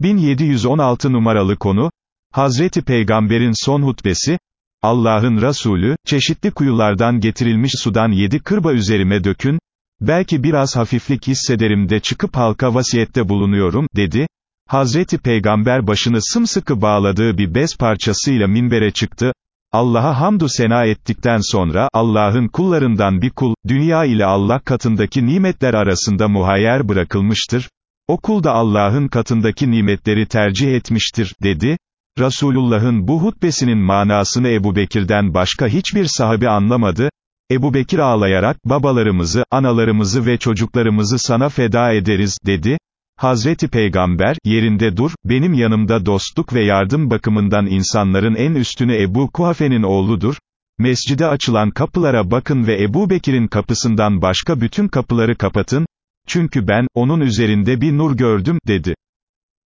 1716 numaralı konu, Hazreti Peygamber'in son hutbesi, Allah'ın Resulü, çeşitli kuyulardan getirilmiş sudan yedi kırba üzerime dökün, belki biraz hafiflik hissederim de çıkıp halka vasiyette bulunuyorum, dedi. Hazreti Peygamber başını sımsıkı bağladığı bir bez parçasıyla minbere çıktı, Allah'a hamdü sena ettikten sonra, Allah'ın kullarından bir kul, dünya ile Allah katındaki nimetler arasında muhayyer bırakılmıştır, o kul da Allah'ın katındaki nimetleri tercih etmiştir, dedi. Resulullah'ın bu hutbesinin manasını Ebu Bekir'den başka hiçbir sahabi anlamadı, Ebu Bekir ağlayarak, babalarımızı, analarımızı ve çocuklarımızı sana feda ederiz, dedi. Hazreti Peygamber, yerinde dur, benim yanımda dostluk ve yardım bakımından insanların en üstünü Ebu Kuhafe'nin oğludur, mescide açılan kapılara bakın ve Ebu Bekir'in kapısından başka bütün kapıları kapatın, çünkü ben, onun üzerinde bir nur gördüm, dedi.